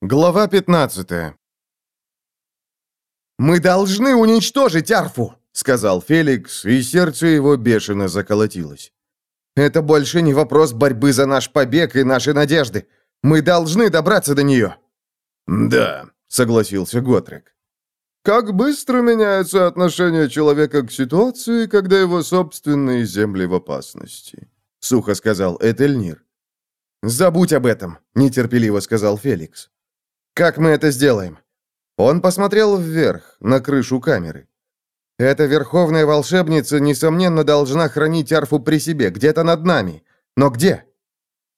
Глава 15 «Мы должны уничтожить Арфу!» — сказал Феликс, и сердце его бешено заколотилось. «Это больше не вопрос борьбы за наш побег и наши надежды. Мы должны добраться до нее!» «Да», — согласился Готрек. «Как быстро меняется отношение человека к ситуации, когда его собственные земли в опасности», — сухо сказал Этельнир. «Забудь об этом», — нетерпеливо сказал Феликс. Как мы это сделаем?» Он посмотрел вверх, на крышу камеры. «Эта верховная волшебница, несомненно, должна хранить арфу при себе, где-то над нами. Но где?»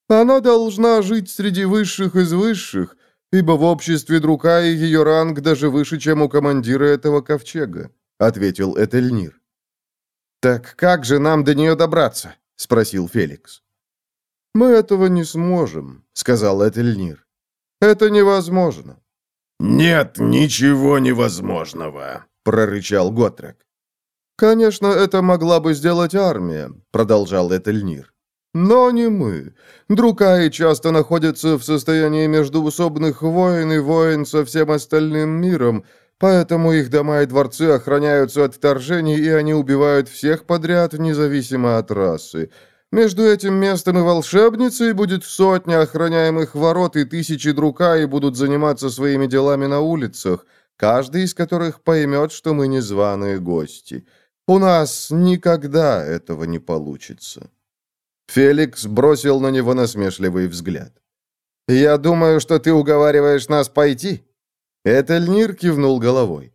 «Она должна жить среди высших из высших, ибо в обществе Друка и ее ранг даже выше, чем у командира этого ковчега», — ответил Этельнир. «Так как же нам до нее добраться?» — спросил Феликс. «Мы этого не сможем», — сказал Этельнир. Это невозможно». «Нет ничего невозможного», — прорычал Готрек. «Конечно, это могла бы сделать армия», — продолжал Этельнир. «Но не мы. Друкаи часто находятся в состоянии междуусобных войн и войн со всем остальным миром, поэтому их дома и дворцы охраняются от вторжений, и они убивают всех подряд, независимо от расы. Между этим местом и волшебницей будет сотня охраняемых ворот, и тысячи друка и будут заниматься своими делами на улицах, каждый из которых поймет, что мы незваные гости. У нас никогда этого не получится». Феликс бросил на него насмешливый взгляд. «Я думаю, что ты уговариваешь нас пойти?» Этельнир кивнул головой.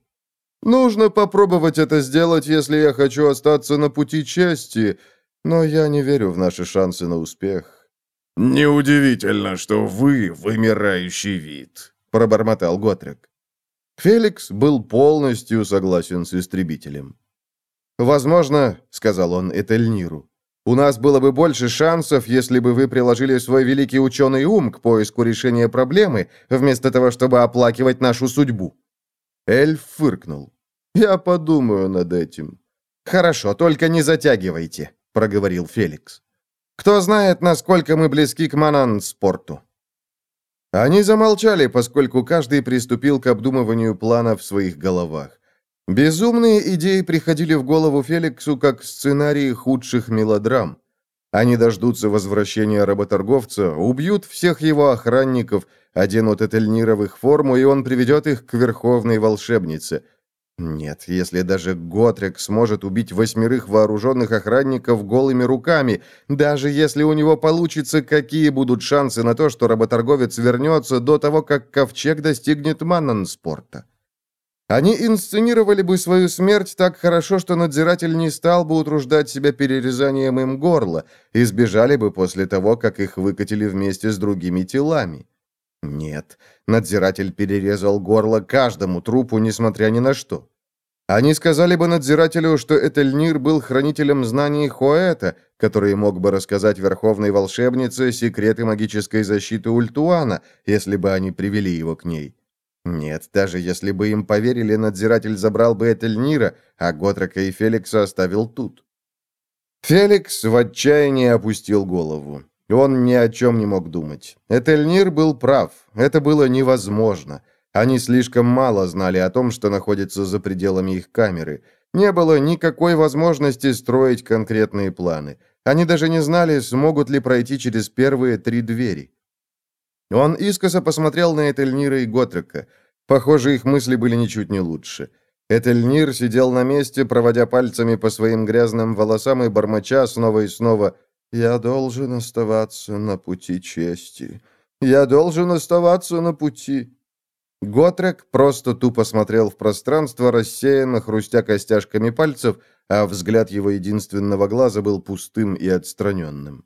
«Нужно попробовать это сделать, если я хочу остаться на пути чести», но я не верю в наши шансы на успех». «Неудивительно, что вы вымирающий вид», — пробормотал Готрек. Феликс был полностью согласен с истребителем. «Возможно, — сказал он Этельниру, — у нас было бы больше шансов, если бы вы приложили свой великий ученый ум к поиску решения проблемы, вместо того, чтобы оплакивать нашу судьбу». Эльф фыркнул. «Я подумаю над этим». «Хорошо, только не затягивайте проговорил Феликс. «Кто знает, насколько мы близки к Манан-спорту?» Они замолчали, поскольку каждый приступил к обдумыванию плана в своих головах. Безумные идеи приходили в голову Феликсу как сценарии худших мелодрам. Они дождутся возвращения работорговца, убьют всех его охранников, оденут их форму, и он приведет их к верховной волшебнице – нет, если даже Готрек сможет убить восьмерых вооруженных охранников голыми руками, даже если у него получится, какие будут шансы на то, что работорговец вернется до того, как ковчег достигнет Маннанспорта? Они инсценировали бы свою смерть так хорошо, что надзиратель не стал бы утруждать себя перерезанием им горла, и сбежали бы после того, как их выкатили вместе с другими телами. Нет, надзиратель перерезал горло каждому трупу, несмотря ни на что. Они сказали бы надзирателю, что Этельнир был хранителем знаний Хоэта, который мог бы рассказать верховной волшебнице секреты магической защиты Ультуана, если бы они привели его к ней. Нет, даже если бы им поверили, надзиратель забрал бы Этельнира, а Готрока и Феликса оставил тут. Феликс в отчаянии опустил голову. Он ни о чем не мог думать. Этельнир был прав. Это было невозможно. Они слишком мало знали о том, что находится за пределами их камеры. Не было никакой возможности строить конкретные планы. Они даже не знали, смогут ли пройти через первые три двери. Он искоса посмотрел на Этельнира и Готрека. Похоже, их мысли были ничуть не лучше. Этельнир сидел на месте, проводя пальцами по своим грязным волосам и бормоча снова и снова я должен оставаться на пути чести. Я должен оставаться на пути. Готрек просто тупо смотрел в пространство, рассеянно хрустя костяшками пальцев, а взгляд его единственного глаза был пустым и отстраненным.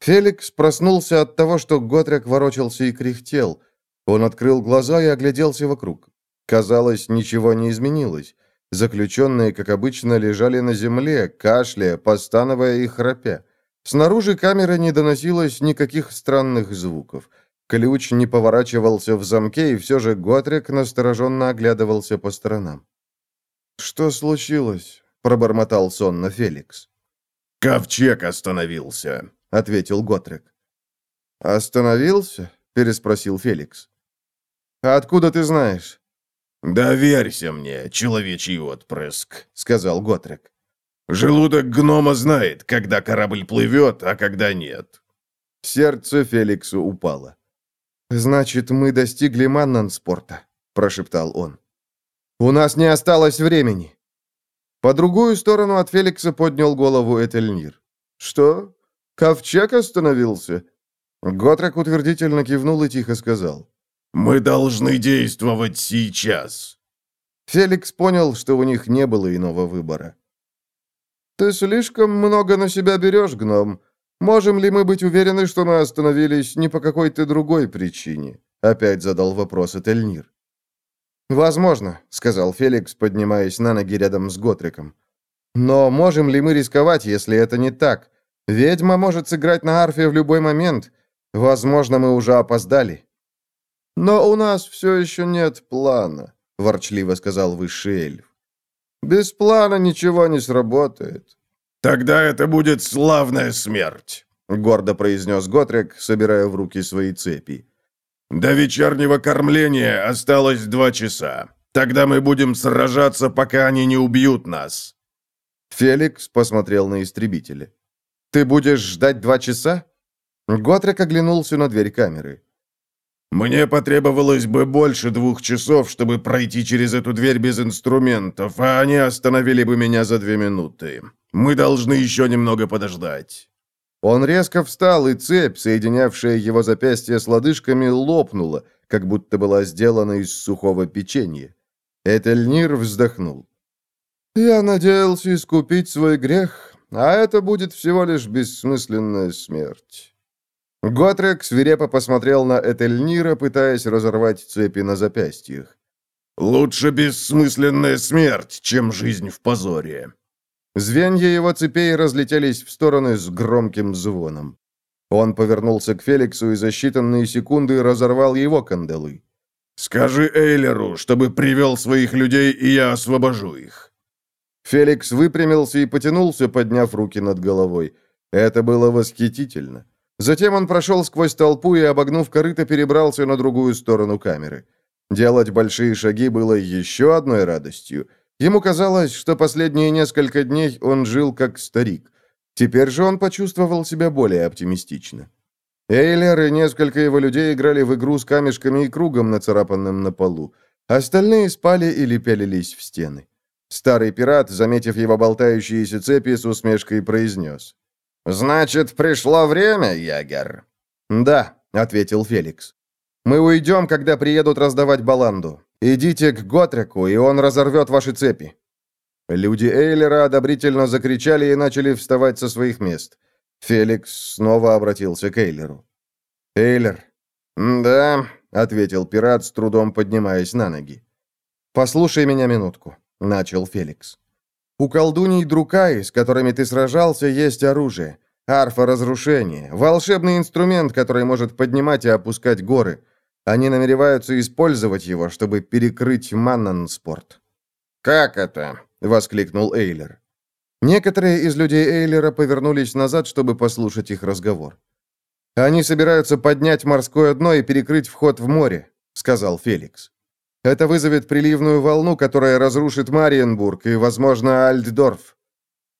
Феликс проснулся от того, что Готрек ворочался и кряхтел. Он открыл глаза и огляделся вокруг. Казалось, ничего не изменилось. Заключенные, как обычно, лежали на земле, кашляя, постановая и храпя. Снаружи камеры не доносилось никаких странных звуков. Ключ не поворачивался в замке, и все же Готрик настороженно оглядывался по сторонам. «Что случилось?» — пробормотал сонно Феликс. «Ковчег остановился», — ответил Готрик. «Остановился?» — переспросил Феликс. откуда ты знаешь?» «Доверься мне, человечий отпрыск», — сказал Готрек. «Желудок гнома знает, когда корабль плывет, а когда нет». Сердце Феликсу упало. «Значит, мы достигли Маннанспорта», — прошептал он. «У нас не осталось времени». По другую сторону от Феликса поднял голову Этельнир. «Что? Ковчег остановился?» Готрек утвердительно кивнул и тихо сказал. «Мы должны действовать сейчас». Феликс понял, что у них не было иного выбора. «Ты слишком много на себя берешь, гном. Можем ли мы быть уверены, что мы остановились не по какой-то другой причине?» Опять задал вопрос Этельнир. «Возможно», — сказал Феликс, поднимаясь на ноги рядом с Готриком. «Но можем ли мы рисковать, если это не так? Ведьма может сыграть на арфе в любой момент. Возможно, мы уже опоздали». «Но у нас все еще нет плана», — ворчливо сказал высший эльф. «Без плана ничего не сработает». «Тогда это будет славная смерть», — гордо произнес Готрик, собирая в руки свои цепи. «До вечернего кормления осталось два часа. Тогда мы будем сражаться, пока они не убьют нас». Феликс посмотрел на истребителя. «Ты будешь ждать два часа?» Готрик оглянулся на дверь камеры. «Мне потребовалось бы больше двух часов, чтобы пройти через эту дверь без инструментов, а они остановили бы меня за две минуты. Мы должны еще немного подождать». Он резко встал, и цепь, соединявшая его запястье с лодыжками, лопнула, как будто была сделана из сухого печенья. Этельнир вздохнул. «Я надеялся искупить свой грех, а это будет всего лишь бессмысленная смерть». Готрек свирепо посмотрел на Этельнира, пытаясь разорвать цепи на запястьях. «Лучше бессмысленная смерть, чем жизнь в позоре», Звенья его цепей разлетелись в стороны с громким звоном. Он повернулся к Феликсу и за считанные секунды разорвал его кандалы. «Скажи Эйлеру, чтобы привел своих людей, и я освобожу их». Феликс выпрямился и потянулся, подняв руки над головой. Это было восхитительно. Затем он прошел сквозь толпу и, обогнув корыто, перебрался на другую сторону камеры. Делать большие шаги было еще одной радостью. Ему казалось, что последние несколько дней он жил как старик. Теперь же он почувствовал себя более оптимистично. Эйлер и несколько его людей играли в игру с камешками и кругом, нацарапанным на полу. Остальные спали или пялились в стены. Старый пират, заметив его болтающиеся цепи, с усмешкой произнес. «Значит, пришло время, ягер?» «Да», — ответил Феликс. «Мы уйдем, когда приедут раздавать баланду. «Идите к Готреку, и он разорвет ваши цепи». Люди Эйлера одобрительно закричали и начали вставать со своих мест. Феликс снова обратился к Эйлеру. «Эйлер». «Да», — ответил пират, с трудом поднимаясь на ноги. «Послушай меня минутку», — начал Феликс. «У колдуней Друкаи, с которыми ты сражался, есть оружие. Арфа разрушения, волшебный инструмент, который может поднимать и опускать горы. Они намереваются использовать его, чтобы перекрыть Маннанспорт. «Как это?» — воскликнул Эйлер. Некоторые из людей Эйлера повернулись назад, чтобы послушать их разговор. «Они собираются поднять морское дно и перекрыть вход в море», — сказал Феликс. «Это вызовет приливную волну, которая разрушит Мариенбург и, возможно, Альтдорф».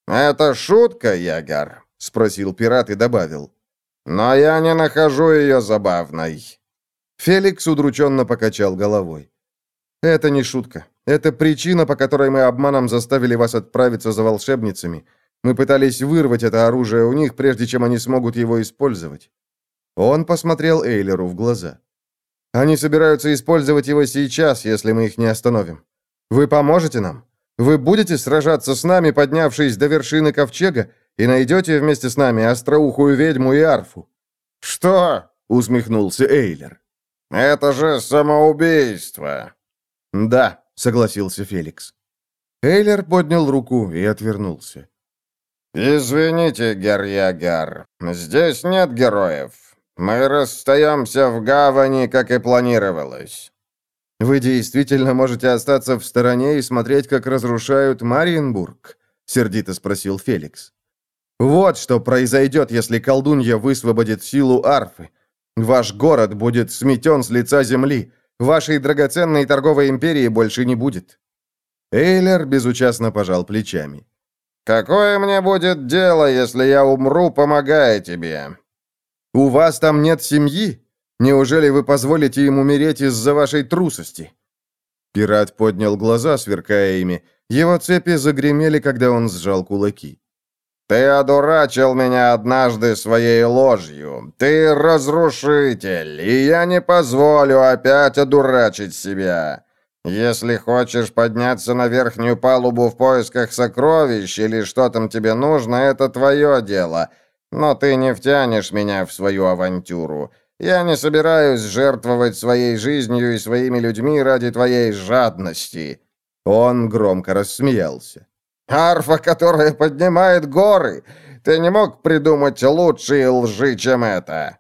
«Это шутка, Ягар?» — спросил пират и добавил. «Но я не нахожу ее забавной». Феликс удрученно покачал головой. «Это не шутка. Это причина, по которой мы обманом заставили вас отправиться за волшебницами. Мы пытались вырвать это оружие у них, прежде чем они смогут его использовать». Он посмотрел Эйлеру в глаза. «Они собираются использовать его сейчас, если мы их не остановим. Вы поможете нам? Вы будете сражаться с нами, поднявшись до вершины ковчега, и найдете вместе с нами остроухую ведьму и арфу?» «Что?» — усмехнулся Эйлер. «Это же самоубийство!» «Да», — согласился Феликс. Эйлер поднял руку и отвернулся. «Извините, Герьягар, здесь нет героев. Мы расстаемся в гавани, как и планировалось». «Вы действительно можете остаться в стороне и смотреть, как разрушают Мариенбург?» — сердито спросил Феликс. «Вот что произойдет, если колдунья высвободит силу арфы. Ваш город будет сметен с лица земли. Вашей драгоценной торговой империи больше не будет». Эйлер безучастно пожал плечами. «Какое мне будет дело, если я умру, помогая тебе?» «У вас там нет семьи? Неужели вы позволите им умереть из-за вашей трусости?» Пират поднял глаза, сверкая ими. Его цепи загремели, когда он сжал кулаки. «Ты одурачил меня однажды своей ложью. Ты разрушитель, и я не позволю опять одурачить себя. Если хочешь подняться на верхнюю палубу в поисках сокровищ или что там тебе нужно, это твое дело. Но ты не втянешь меня в свою авантюру. Я не собираюсь жертвовать своей жизнью и своими людьми ради твоей жадности». Он громко рассмеялся. «Арфа, которая поднимает горы! Ты не мог придумать лучшие лжи, чем это!»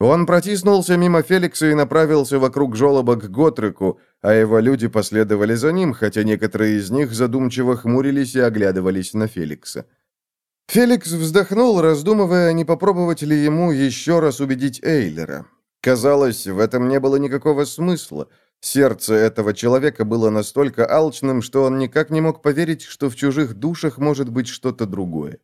Он протиснулся мимо Феликса и направился вокруг жолоба к Готреку, а его люди последовали за ним, хотя некоторые из них задумчиво хмурились и оглядывались на Феликса. Феликс вздохнул, раздумывая, не попробовать ли ему еще раз убедить Эйлера. Казалось, в этом не было никакого смысла. Сердце этого человека было настолько алчным, что он никак не мог поверить, что в чужих душах может быть что-то другое.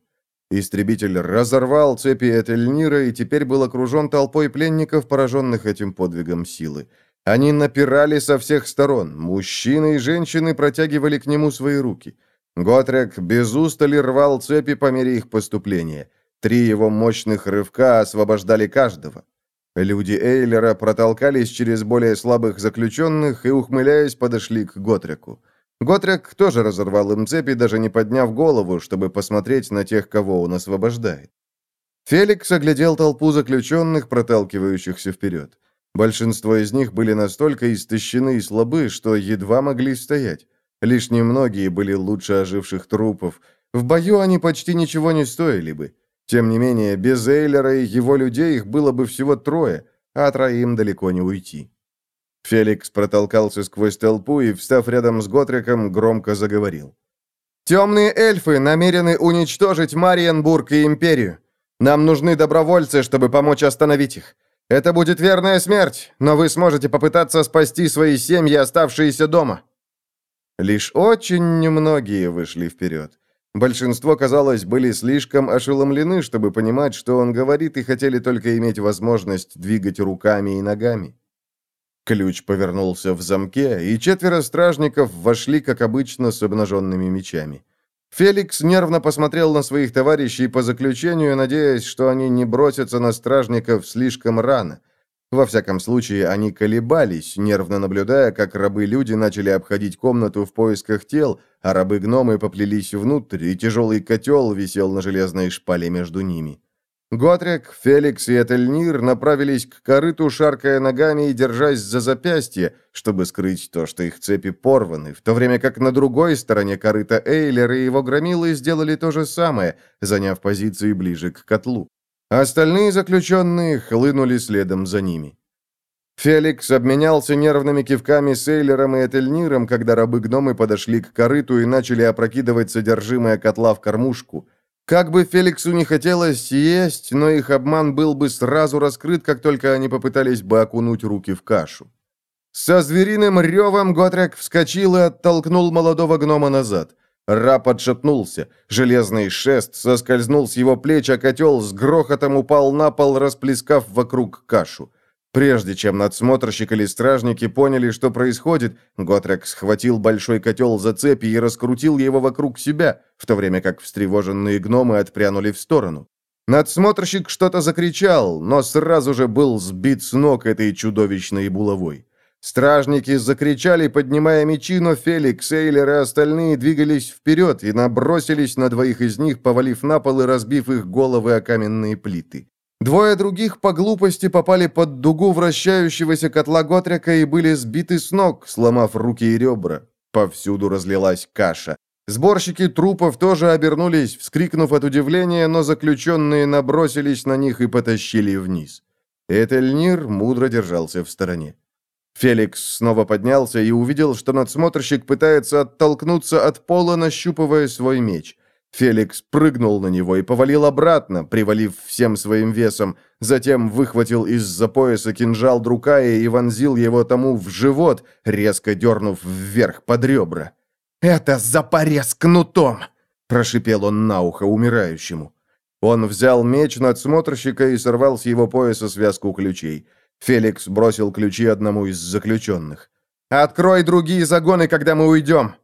Истребитель разорвал цепи Этельнира и теперь был окружен толпой пленников, пораженных этим подвигом силы. Они напирали со всех сторон. Мужчины и женщины протягивали к нему свои руки. Готрек без устали рвал цепи по мере их поступления. Три его мощных рывка освобождали каждого. Люди Эйлера протолкались через более слабых заключенных и, ухмыляясь, подошли к Готреку. Готрек тоже разорвал им цепи, даже не подняв голову, чтобы посмотреть на тех, кого он освобождает. Феликс оглядел толпу заключенных, проталкивающихся вперед. Большинство из них были настолько истощены и слабы, что едва могли стоять. Лишь немногие были лучше оживших трупов. В бою они почти ничего не стоили бы. Тем не менее, без Эйлера и его людей их было бы всего трое, а троим далеко не уйти. Феликс протолкался сквозь толпу и, встав рядом с Готриком, громко заговорил. «Темные эльфы намерены уничтожить Мариенбург и Империю. Нам нужны добровольцы, чтобы помочь остановить их. Это будет верная смерть, но вы сможете попытаться спасти свои семьи, оставшиеся дома». Лишь очень немногие вышли вперед. Большинство, казалось, были слишком ошеломлены, чтобы понимать, что он говорит, и хотели только иметь возможность двигать руками и ногами. Ключ повернулся в замке, и четверо стражников вошли, как обычно, с обнаженными мечами. Феликс нервно посмотрел на своих товарищей по заключению, надеясь, что они не бросятся на стражников слишком рано. Во всяком случае, они колебались, нервно наблюдая, как рабы-люди начали обходить комнату в поисках тел, а рабы-гномы поплелись внутрь, и тяжелый котел висел на железной шпале между ними. Готрик, Феликс и Этельнир направились к корыту, шаркая ногами и держась за запястье, чтобы скрыть то, что их цепи порваны, в то время как на другой стороне корыта Эйлер и его громилы сделали то же самое, заняв позиции ближе к котлу. Остальные заключенные хлынули следом за ними. Феликс обменялся нервными кивками с Эйлером и Этельниром, когда рабы-гномы подошли к корыту и начали опрокидывать содержимое котла в кормушку – как бы Феликсу не хотелось есть, но их обман был бы сразу раскрыт, как только они попытались бы окунуть руки в кашу. Со звериным ревом Готрек вскочил и оттолкнул молодого гнома назад. Раб отшатнулся. Железный шест соскользнул с его плеч, а котел с грохотом упал на пол, расплескав вокруг кашу. Прежде чем надсмотрщик или стражники поняли, что происходит, Готрек схватил большой котел за цепи и раскрутил его вокруг себя, в то время как встревоженные гномы отпрянули в сторону. Надсмотрщик что-то закричал, но сразу же был сбит с ног этой чудовищной булавой. Стражники закричали, поднимая мечи, но Феликс, Эйлер и остальные двигались вперед и набросились на двоих из них, повалив на пол и разбив их головы о каменные плиты. Двое других по глупости попали под дугу вращающегося котла Готрика и были сбиты с ног, сломав руки и ребра. Повсюду разлилась каша. Сборщики трупов тоже обернулись, вскрикнув от удивления, но заключенные набросились на них и потащили вниз. Этельнир мудро держался в стороне. Феликс снова поднялся и увидел, что надсмотрщик пытается оттолкнуться от пола, нащупывая свой меч. Феликс прыгнул на него и повалил обратно, привалив всем своим весом, затем выхватил из-за пояса кинжал Друкая и вонзил его тому в живот, резко дернув вверх под ребра. «Это за порез кнутом!» – прошипел он на ухо умирающему. Он взял меч надсмотрщика и сорвал с его пояса связку ключей. Феликс бросил ключи одному из заключенных. «Открой другие загоны, когда мы уйдем!»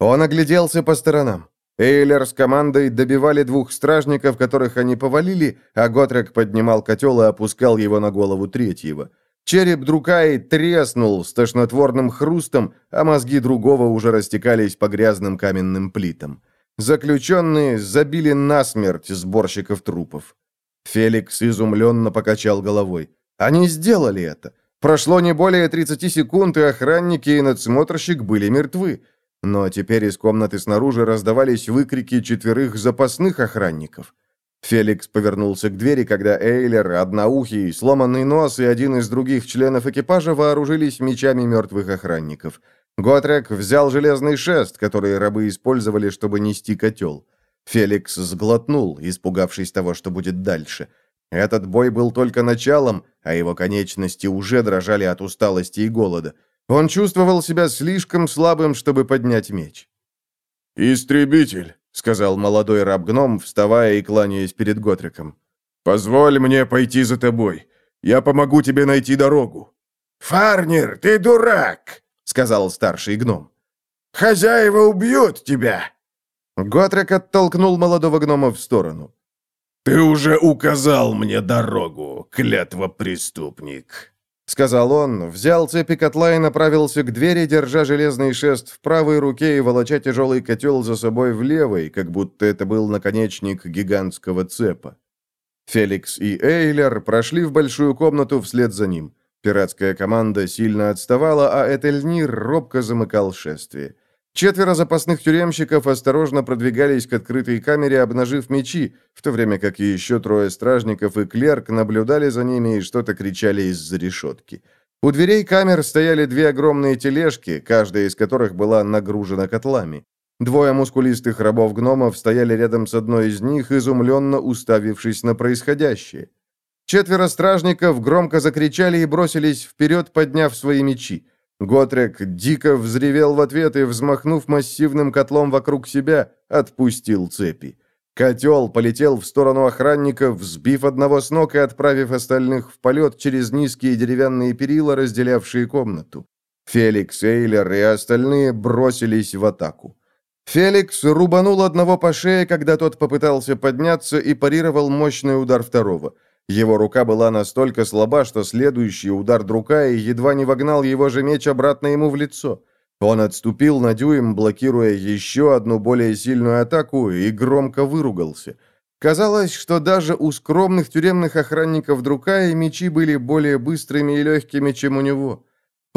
Он огляделся по сторонам. Эйлер с командой добивали двух стражников, которых они повалили, а Готрек поднимал котел и опускал его на голову третьего. Череп Друкаи треснул с тошнотворным хрустом, а мозги другого уже растекались по грязным каменным плитам. Заключенные забили насмерть сборщиков трупов. Феликс изумленно покачал головой. Они сделали это. Прошло не более 30 секунд, и охранники и надсмотрщик были мертвы. Но теперь из комнаты снаружи раздавались выкрики четверых запасных охранников. Феликс повернулся к двери, когда Эйлер, Одноухий, Сломанный Нос и один из других членов экипажа вооружились мечами мертвых охранников. Готрек взял железный шест, который рабы использовали, чтобы нести котел. Феликс сглотнул, испугавшись того, что будет дальше. Этот бой был только началом, а его конечности уже дрожали от усталости и голода. Он чувствовал себя слишком слабым, чтобы поднять меч. «Истребитель», — сказал молодой раб-гном, вставая и кланяясь перед Готриком. «Позволь мне пойти за тобой. Я помогу тебе найти дорогу». «Фарнер, ты дурак», — сказал старший гном. «Хозяева убьют тебя». Готрик оттолкнул молодого гнома в сторону. «Ты уже указал мне дорогу, клятва преступник», — сказал он, взял цепи котла и направился к двери, держа железный шест в правой руке и волоча тяжелый котел за собой в левой, как будто это был наконечник гигантского цепа. Феликс и Эйлер прошли в большую комнату вслед за ним. Пиратская команда сильно отставала, а Этельнир робко замыкал шествие. Четверо запасных тюремщиков осторожно продвигались к открытой камере, обнажив мечи, в то время как еще трое стражников и клерк наблюдали за ними и что-то кричали из-за решетки. У дверей камер стояли две огромные тележки, каждая из которых была нагружена котлами. Двое мускулистых рабов-гномов стояли рядом с одной из них, изумленно уставившись на происходящее. Четверо стражников громко закричали и бросились вперед, подняв свои мечи. Готрек дико взревел в ответ и, взмахнув массивным котлом вокруг себя, отпустил цепи. Котел полетел в сторону охранников, взбив одного с ног и отправив остальных в полет через низкие деревянные перила, разделявшие комнату. Феликс, Эйлер и остальные бросились в атаку. Феликс рубанул одного по шее, когда тот попытался подняться и парировал мощный удар второго – его рука была настолько слаба, что следующий удар Друкая едва не вогнал его же меч обратно ему в лицо. Он отступил на дюйм, блокируя еще одну более сильную атаку, и громко выругался. Казалось, что даже у скромных тюремных охранников Друкая мечи были более быстрыми и легкими, чем у него.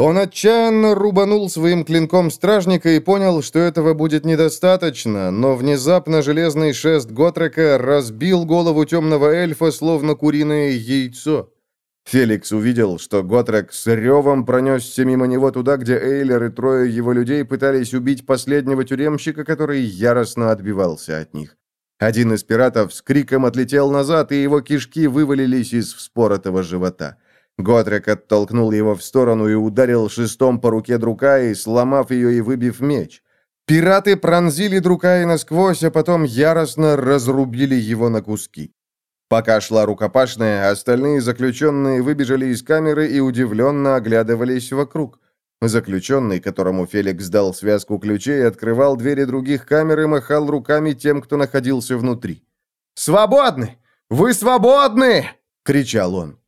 Он отчаянно рубанул своим клинком стражника и понял, что этого будет недостаточно, но внезапно железный шест Готрека разбил голову темного эльфа, словно куриное яйцо. Феликс увидел, что Готрек с ревом пронесся мимо него туда, где Эйлер и трое его людей пытались убить последнего тюремщика, который яростно отбивался от них. Один из пиратов с криком отлетел назад, и его кишки вывалились из вспоротого живота. Готрек оттолкнул его в сторону и ударил шестом по руке Друкаи, сломав ее и выбив меч. Пираты пронзили Друкаи насквозь, а потом яростно разрубили его на куски. Пока шла рукопашная, остальные заключенные выбежали из камеры и удивленно оглядывались вокруг. Заключенный, которому Феликс дал связку ключей, открывал двери других камер и махал руками тем, кто находился внутри. «Свободны! Вы свободны!» — кричал он.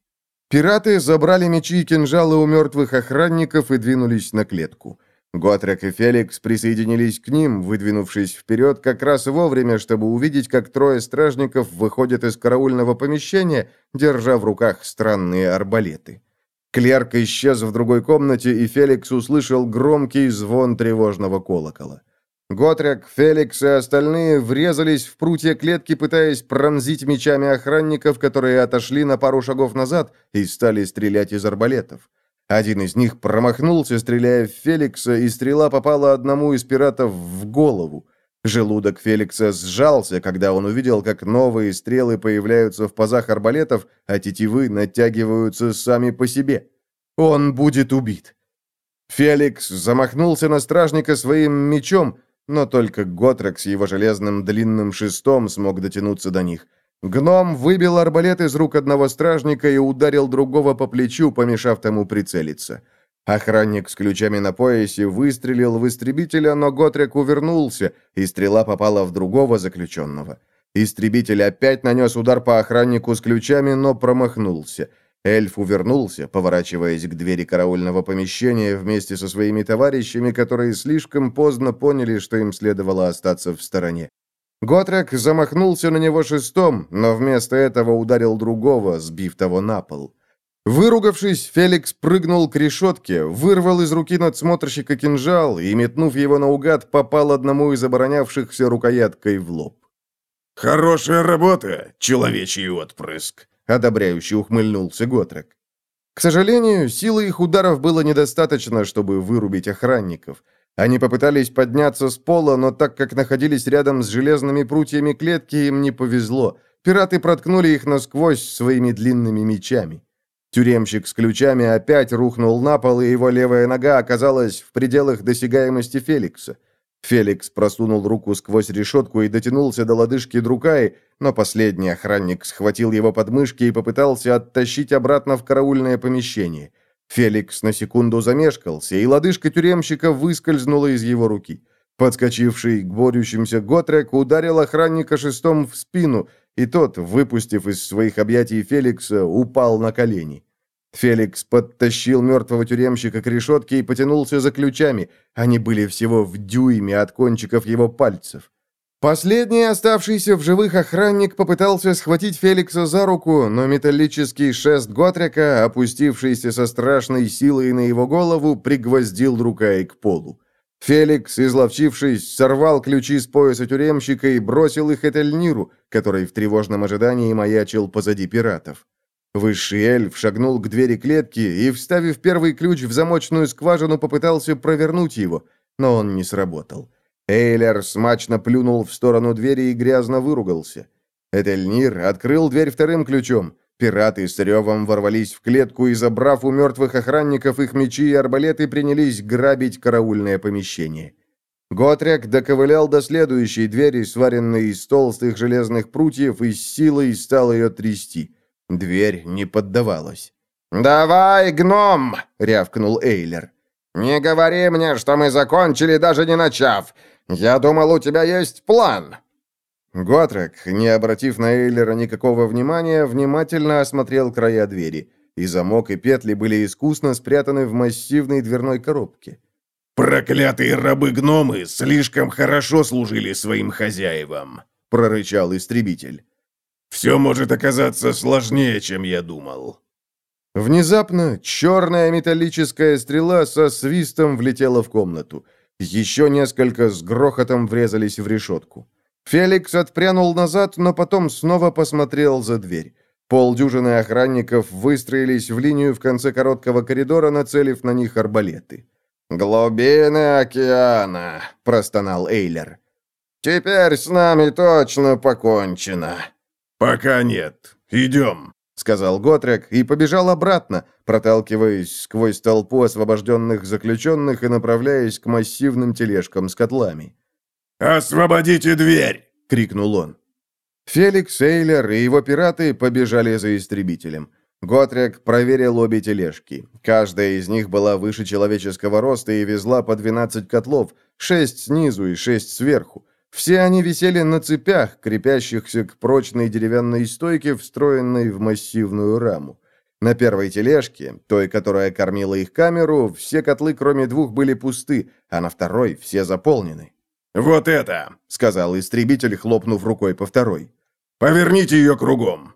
Пираты забрали мечи и кинжалы у мертвых охранников и двинулись на клетку. Готрек и Феликс присоединились к ним, выдвинувшись вперед как раз вовремя, чтобы увидеть, как трое стражников выходят из караульного помещения, держа в руках странные арбалеты. Клерк исчез в другой комнате, и Феликс услышал громкий звон тревожного колокола. Готрек, Феликс и остальные врезались в прутья клетки, пытаясь пронзить мечами охранников, которые отошли на пару шагов назад и стали стрелять из арбалетов. Один из них промахнулся, стреляя в Феликса, и стрела попала одному из пиратов в голову. Желудок Феликса сжался, когда он увидел, как новые стрелы появляются в пазах арбалетов, а тетивы натягиваются сами по себе. Он будет убит. Феликс замахнулся на стражника своим мечом, но только Готрек с его железным длинным шестом смог дотянуться до них. Гном выбил арбалет из рук одного стражника и ударил другого по плечу, помешав тому прицелиться. Охранник с ключами на поясе выстрелил в истребителя, но Готрек увернулся, и стрела попала в другого заключенного. Истребитель опять нанес удар по охраннику с ключами, но промахнулся. Эльф увернулся, поворачиваясь к двери караульного помещения вместе со своими товарищами, которые слишком поздно поняли, что им следовало остаться в стороне. Готрек замахнулся на него шестом, но вместо этого ударил другого, сбив того на пол. Выругавшись, Феликс прыгнул к решетке, вырвал из руки надсмотрщика кинжал и, метнув его наугад, попал одному из оборонявшихся рукояткой в лоб. «Хорошая работа, человечий отпрыск!» — одобряюще ухмыльнулся Готрек. К сожалению, силы их ударов было недостаточно, чтобы вырубить охранников. Они попытались подняться с пола, но так как находились рядом с железными прутьями клетки, им не повезло. Пираты проткнули их насквозь своими длинными мечами. Тюремщик с ключами опять рухнул на пол, и его левая нога оказалась в пределах досягаемости Феликса. Феликс просунул руку сквозь решетку и дотянулся до лодыжки Друкаи, но последний охранник схватил его подмышки и попытался оттащить обратно в караульное помещение. Феликс на секунду замешкался, и лодыжка тюремщика выскользнула из его руки. Подскочивший к борющимся Готрек ударил охранника шестом в спину, и тот, выпустив из своих объятий Феликса, упал на колени. Феликс подтащил мертвого тюремщика к решетке и потянулся за ключами. Они были всего в дюйме от кончиков его пальцев. Последний оставшийся в живых охранник попытался схватить Феликса за руку, но металлический шест Готрека, опустившийся со страшной силой на его голову, пригвоздил рукой к полу. Феликс, изловчившись, сорвал ключи с пояса тюремщика и бросил их Этельниру, который в тревожном ожидании маячил позади пиратов. Высший эльф шагнул к двери клетки и, вставив первый ключ в замочную скважину, попытался провернуть его, но он не сработал. Эйлер смачно плюнул в сторону двери и грязно выругался. Этельнир открыл дверь вторым ключом. Пираты с ревом ворвались в клетку и, забрав у мертвых охранников их мечи и арбалеты, принялись грабить караульное помещение. Готрек доковылял до следующей двери, сваренной из толстых железных прутьев, и с силой стал ее трясти. Дверь не поддавалась. «Давай, гном!» — рявкнул Эйлер. «Не говори мне, что мы закончили, даже не начав. Я думал, у тебя есть план!» Готрек, не обратив на Эйлера никакого внимания, внимательно осмотрел края двери. И замок, и петли были искусно спрятаны в массивной дверной коробке. «Проклятые рабы-гномы слишком хорошо служили своим хозяевам», — прорычал истребитель. «Все может оказаться сложнее, чем я думал». Внезапно черная металлическая стрела со свистом влетела в комнату. Еще несколько с грохотом врезались в решетку. Феликс отпрянул назад, но потом снова посмотрел за дверь. Полдюжины охранников выстроились в линию в конце короткого коридора, нацелив на них арбалеты. «Глубины океана», — простонал Эйлер. «Теперь с нами точно покончено». «Пока нет. Идем», — сказал Готрек и побежал обратно, проталкиваясь сквозь толпу освобожденных заключенных и направляясь к массивным тележкам с котлами. «Освободите дверь!» — крикнул он. Феликс Эйлер и его пираты побежали за истребителем. Готрек проверил обе тележки. Каждая из них была выше человеческого роста и везла по 12 котлов, 6 снизу и 6 сверху. Все они висели на цепях, крепящихся к прочной деревянной стойке, встроенной в массивную раму. На первой тележке, той, которая кормила их камеру, все котлы, кроме двух, были пусты, а на второй все заполнены. «Вот это!» — сказал истребитель, хлопнув рукой по второй. «Поверните ее кругом!»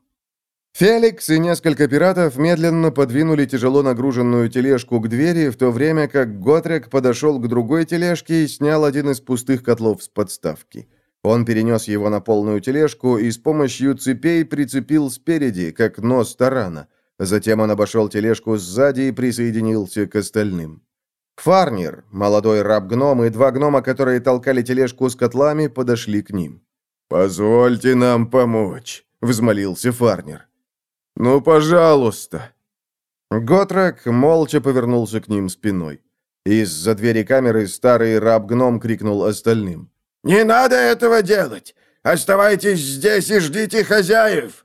Феликс и несколько пиратов медленно подвинули тяжело нагруженную тележку к двери, в то время как Готрек подошел к другой тележке и снял один из пустых котлов с подставки. Он перенес его на полную тележку и с помощью цепей прицепил спереди, как нос тарана. Затем он обошел тележку сзади и присоединился к остальным. Фарнер, молодой раб-гном и два гнома, которые толкали тележку с котлами, подошли к ним. «Позвольте нам помочь», — взмолился Фарнер. «Ну, пожалуйста». Готрек молча повернулся к ним спиной. Из-за двери камеры старый раб-гном крикнул остальным. «Не надо этого делать! Оставайтесь здесь и ждите хозяев!»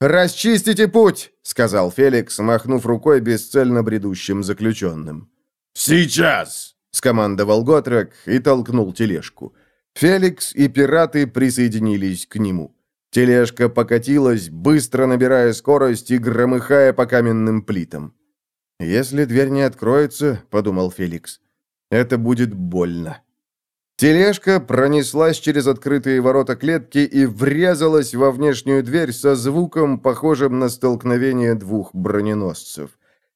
«Расчистите путь!» — сказал Феликс, махнув рукой бесцельно бредущим заключенным. «Сейчас!» — скомандовал Готрек и толкнул тележку. Феликс и пираты присоединились к нему. Тележка покатилась, быстро набирая скорость и громыхая по каменным плитам. «Если дверь не откроется», — подумал Феликс, — «это будет больно». Тележка пронеслась через открытые ворота клетки и врезалась во внешнюю дверь со звуком, похожим на столкновение двух броненосцев.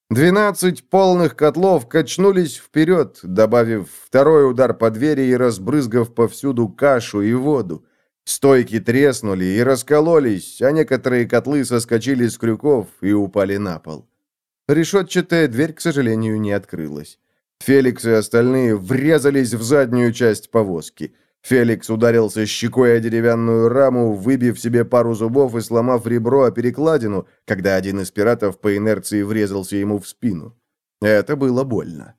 Двенадцать полных котлов качнулись вперед, добавив второй удар по двери и разбрызгав повсюду кашу и воду. Стойки треснули и раскололись, а некоторые котлы соскочили с крюков и упали на пол. Решетчатая дверь, к сожалению, не открылась. Феликс и остальные врезались в заднюю часть повозки. Феликс ударился щекой о деревянную раму, выбив себе пару зубов и сломав ребро о перекладину, когда один из пиратов по инерции врезался ему в спину. Это было больно.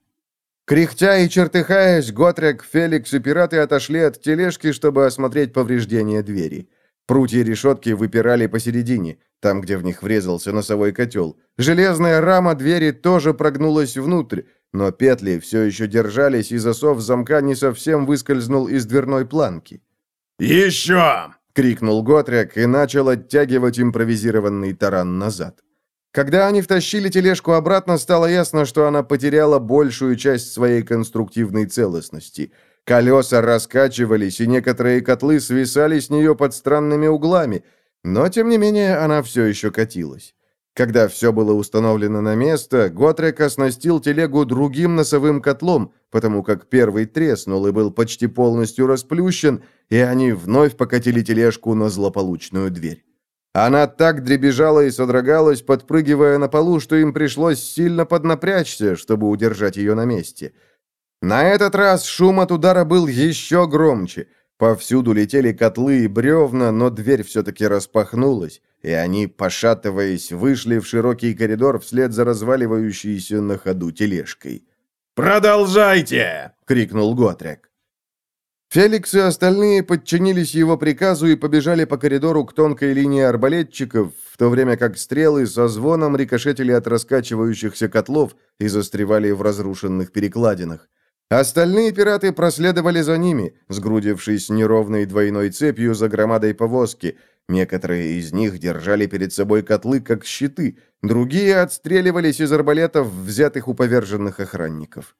Кряхтя и чертыхаясь, Готрек, Феликс и пираты отошли от тележки, чтобы осмотреть повреждения двери. Прутья решетки выпирали посередине, там, где в них врезался носовой котел. Железная рама двери тоже прогнулась внутрь, но петли все еще держались, и засов замка не совсем выскользнул из дверной планки. «Еще!» — крикнул Готрек и начал оттягивать импровизированный таран назад. Когда они втащили тележку обратно, стало ясно, что она потеряла большую часть своей конструктивной целостности. Колеса раскачивались, и некоторые котлы свисали с нее под странными углами, но, тем не менее, она все еще катилась. Когда все было установлено на место, Готрек оснастил телегу другим носовым котлом, потому как первый треснул и был почти полностью расплющен, и они вновь покатили тележку на злополучную дверь. Она так дребезжала и содрогалась, подпрыгивая на полу, что им пришлось сильно поднапрячься, чтобы удержать ее на месте. На этот раз шум от удара был еще громче. Повсюду летели котлы и бревна, но дверь все-таки распахнулась и они, пошатываясь, вышли в широкий коридор вслед за разваливающейся на ходу тележкой. «Продолжайте!» — крикнул Готрек. Феликс и остальные подчинились его приказу и побежали по коридору к тонкой линии арбалетчиков, в то время как стрелы со звоном рикошетили от раскачивающихся котлов и застревали в разрушенных перекладинах. Остальные пираты проследовали за ними, сгрудившись неровной двойной цепью за громадой повозки, Некоторые из них держали перед собой котлы, как щиты, другие отстреливались из арбалетов, взятых у поверженных охранников.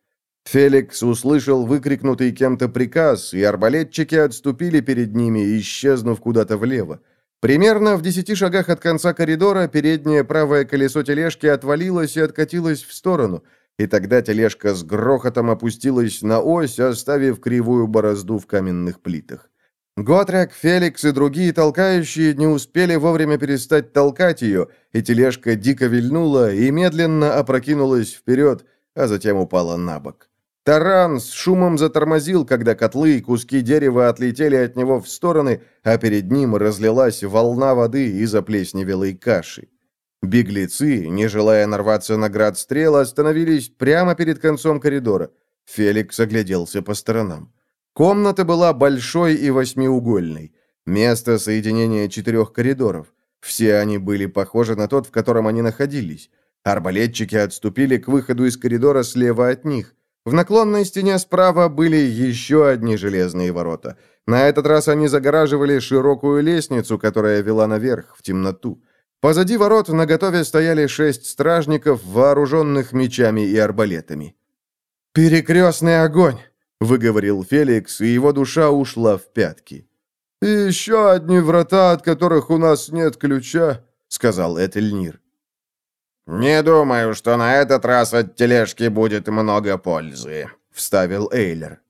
Феликс услышал выкрикнутый кем-то приказ, и арбалетчики отступили перед ними, исчезнув куда-то влево. Примерно в десяти шагах от конца коридора переднее правое колесо тележки отвалилось и откатилось в сторону, и тогда тележка с грохотом опустилась на ось, оставив кривую борозду в каменных плитах. Готрек, Феликс и другие толкающие не успели вовремя перестать толкать ее, и тележка дико вильнула и медленно опрокинулась вперед, а затем упала на бок. Таран с шумом затормозил, когда котлы и куски дерева отлетели от него в стороны, а перед ним разлилась волна воды из заплесневелой каши. Беглецы, не желая нарваться на град стрел, остановились прямо перед концом коридора. Феликс огляделся по сторонам. Комната была большой и восьмиугольной. Место соединения четырех коридоров. Все они были похожи на тот, в котором они находились. Арбалетчики отступили к выходу из коридора слева от них. В наклонной стене справа были еще одни железные ворота. На этот раз они загораживали широкую лестницу, которая вела наверх, в темноту. Позади ворот наготове стояли шесть стражников, вооруженных мечами и арбалетами. «Перекрестный огонь!» — выговорил Феликс, и его душа ушла в пятки. «И еще одни врата, от которых у нас нет ключа», — сказал Этельнир. «Не думаю, что на этот раз от тележки будет много пользы», — вставил Эйлер.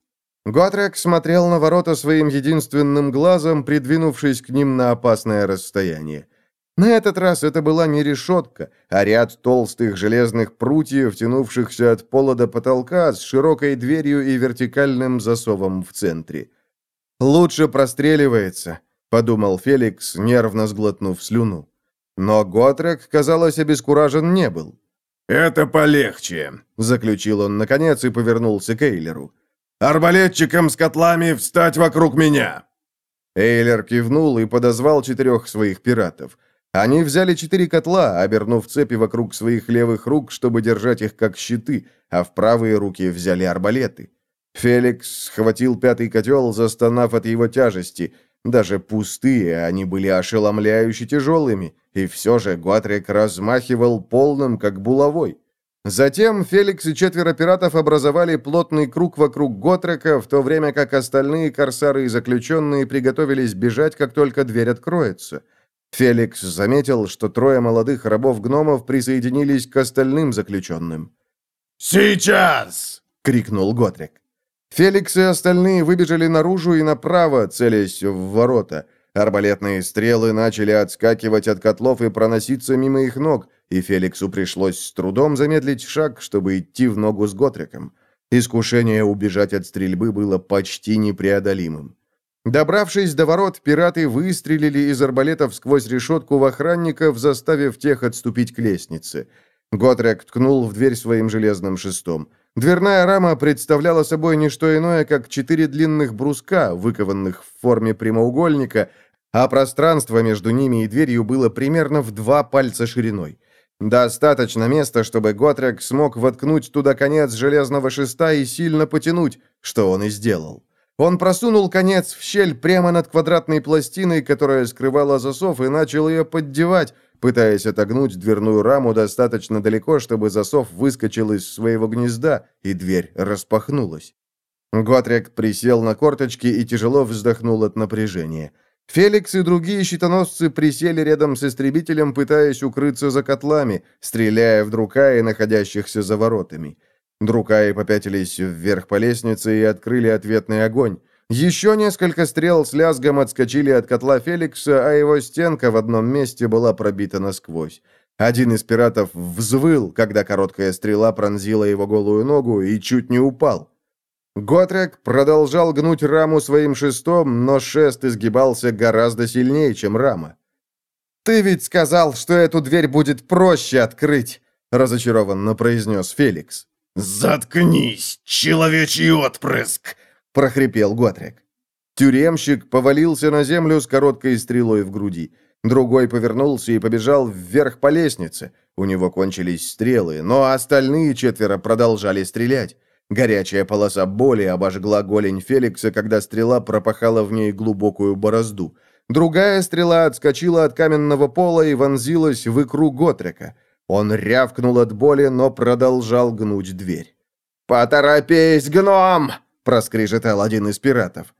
Готрек смотрел на ворота своим единственным глазом, придвинувшись к ним на опасное расстояние. На этот раз это была не решетка, а ряд толстых железных прутьев, тянувшихся от пола до потолка, с широкой дверью и вертикальным засовом в центре. «Лучше простреливается», — подумал Феликс, нервно сглотнув слюну. Но Готрек, казалось, обескуражен не был. «Это полегче», — заключил он наконец и повернулся к Эйлеру. «Арбалетчикам с котлами встать вокруг меня!» Эйлер кивнул и подозвал четырех своих пиратов. Они взяли четыре котла, обернув цепи вокруг своих левых рук, чтобы держать их как щиты, а в правые руки взяли арбалеты. Феликс схватил пятый котел, застонав от его тяжести. Даже пустые они были ошеломляюще тяжелыми, и все же Гуатрик размахивал полным, как булавой. Затем Феликс и четверо пиратов образовали плотный круг вокруг Готрека, в то время как остальные корсары и заключенные приготовились бежать, как только дверь откроется. Феликс заметил, что трое молодых рабов-гномов присоединились к остальным заключенным. «Сейчас!» — крикнул Готрек. Феликс и остальные выбежали наружу и направо, целясь в ворота. Арбалетные стрелы начали отскакивать от котлов и проноситься мимо их ног, и Феликсу пришлось с трудом замедлить шаг, чтобы идти в ногу с Готриком. Искушение убежать от стрельбы было почти непреодолимым. Добравшись до ворот, пираты выстрелили из арбалетов сквозь решетку в охранников, заставив тех отступить к лестнице. Готрек ткнул в дверь своим железным шестом. Дверная рама представляла собой не что иное, как четыре длинных бруска, выкованных в форме прямоугольника, а пространство между ними и дверью было примерно в два пальца шириной. Достаточно места, чтобы Готрек смог воткнуть туда конец железного шеста и сильно потянуть, что он и сделал. Он просунул конец в щель прямо над квадратной пластиной, которая скрывала засов, и начал ее поддевать, пытаясь отогнуть дверную раму достаточно далеко, чтобы засов выскочил из своего гнезда, и дверь распахнулась. Готрек присел на корточки и тяжело вздохнул от напряжения. Феликс и другие щитоносцы присели рядом с истребителем, пытаясь укрыться за котлами, стреляя в друка и находящихся за воротами. Друкаи попятились вверх по лестнице и открыли ответный огонь. Еще несколько стрел с лязгом отскочили от котла Феликса, а его стенка в одном месте была пробита насквозь. Один из пиратов взвыл, когда короткая стрела пронзила его голую ногу и чуть не упал. Готрек продолжал гнуть раму своим шестом, но шест изгибался гораздо сильнее, чем рама. «Ты ведь сказал, что эту дверь будет проще открыть», — разочарованно произнес Феликс. «Заткнись, человечий отпрыск!» — прохрипел Готрик. Тюремщик повалился на землю с короткой стрелой в груди. Другой повернулся и побежал вверх по лестнице. У него кончились стрелы, но остальные четверо продолжали стрелять. Горячая полоса боли обожгла голень Феликса, когда стрела пропахала в ней глубокую борозду. Другая стрела отскочила от каменного пола и вонзилась в икру Готрика. Он рявкнул от боли, но продолжал гнуть дверь. «Поторопись, гном!» — проскрежетал один из пиратов.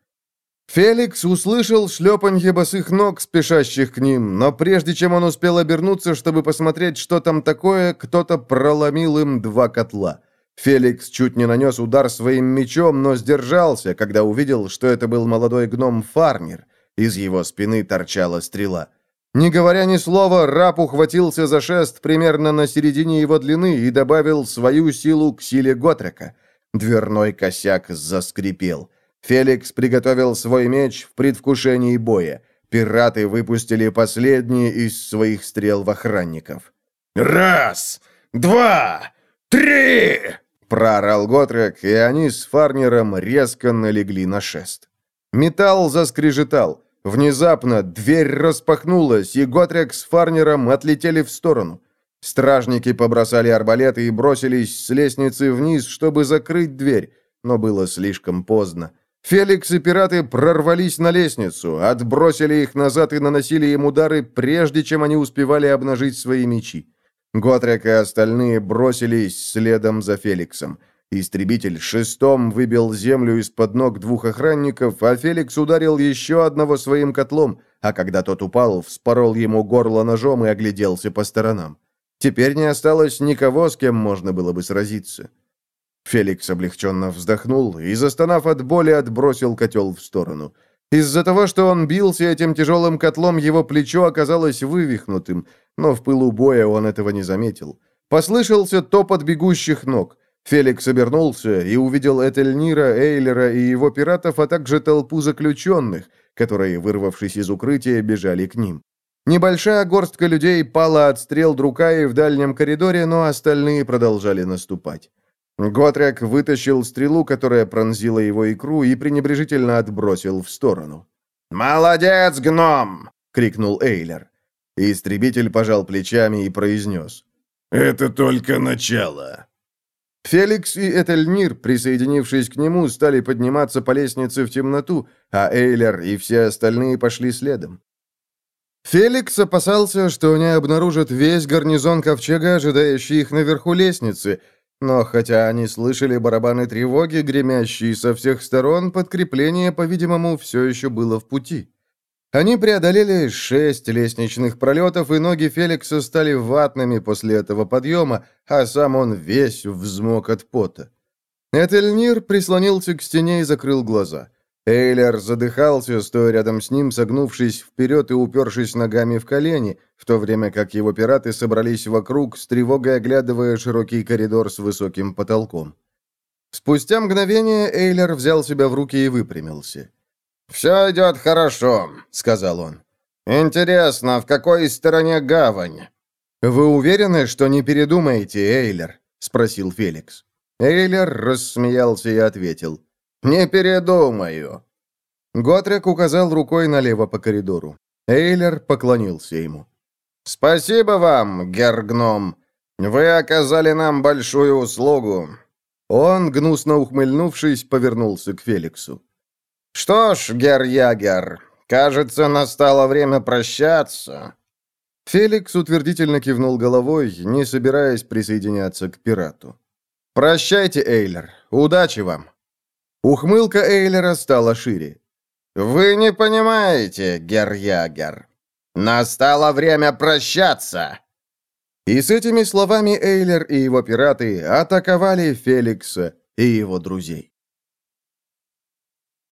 Феликс услышал шлепанье босых ног, спешащих к ним, но прежде чем он успел обернуться, чтобы посмотреть, что там такое, кто-то проломил им два котла. Феликс чуть не нанес удар своим мечом, но сдержался, когда увидел, что это был молодой гном Фарнер. Из его спины торчала стрела. Не говоря ни слова, раб ухватился за шест примерно на середине его длины и добавил свою силу к силе Готрека. Дверной косяк заскрипел. Феликс приготовил свой меч в предвкушении боя. Пираты выпустили последние из своих стрел в охранников. «Раз, два, три!» — проорал Готрек, и они с Фарнером резко налегли на шест. Металл заскрежетал. Внезапно дверь распахнулась, и Готрек с Фарнером отлетели в сторону. Стражники побросали арбалеты и бросились с лестницы вниз, чтобы закрыть дверь, но было слишком поздно. Феликс и пираты прорвались на лестницу, отбросили их назад и наносили им удары, прежде чем они успевали обнажить свои мечи. Готрек и остальные бросились следом за Феликсом. Истребитель шестом выбил землю из-под ног двух охранников, а Феликс ударил еще одного своим котлом, а когда тот упал, вспорол ему горло ножом и огляделся по сторонам. Теперь не осталось никого, с кем можно было бы сразиться. Феликс облегченно вздохнул и, застонав от боли, отбросил котел в сторону. Из-за того, что он бился этим тяжелым котлом, его плечо оказалось вывихнутым, но в пылу боя он этого не заметил. Послышался топот бегущих ног. Феликс обернулся и увидел Этельнира, Эйлера и его пиратов, а также толпу заключенных, которые, вырвавшись из укрытия, бежали к ним. Небольшая горстка людей пала от стрел Друкаи в дальнем коридоре, но остальные продолжали наступать. Готрек вытащил стрелу, которая пронзила его икру, и пренебрежительно отбросил в сторону. «Молодец, гном!» — крикнул Эйлер. Истребитель пожал плечами и произнес. «Это только начало». Феликс и Этельнир, присоединившись к нему, стали подниматься по лестнице в темноту, а Эйлер и все остальные пошли следом. Феликс опасался, что они обнаружат весь гарнизон ковчега, ожидающий их наверху лестницы, но хотя они слышали барабаны тревоги, гремящие со всех сторон, подкрепление, по-видимому, все еще было в пути. Они преодолели шесть лестничных пролетов, и ноги Феликса стали ватными после этого подъема, а сам он весь взмок от пота. Этельнир прислонился к стене и закрыл глаза. Эйлер задыхался, стоя рядом с ним, согнувшись вперед и упершись ногами в колени, в то время как его пираты собрались вокруг, с тревогой оглядывая широкий коридор с высоким потолком. Спустя мгновение Эйлер взял себя в руки и выпрямился. «Все идет хорошо», — сказал он. «Интересно, в какой стороне гавань?» «Вы уверены, что не передумаете, Эйлер?» — спросил Феликс. Эйлер рассмеялся и ответил. «Не передумаю». Готрек указал рукой налево по коридору. Эйлер поклонился ему. «Спасибо вам, гергном. Вы оказали нам большую услугу». Он, гнусно ухмыльнувшись, повернулся к Феликсу. «Что ж, гер-ягер, кажется, настало время прощаться». Феликс утвердительно кивнул головой, не собираясь присоединяться к пирату. «Прощайте, Эйлер. Удачи вам!» Ухмылка Эйлера стала шире. «Вы не понимаете, гер-ягер. Настало время прощаться!» И с этими словами Эйлер и его пираты атаковали Феликса и его друзей.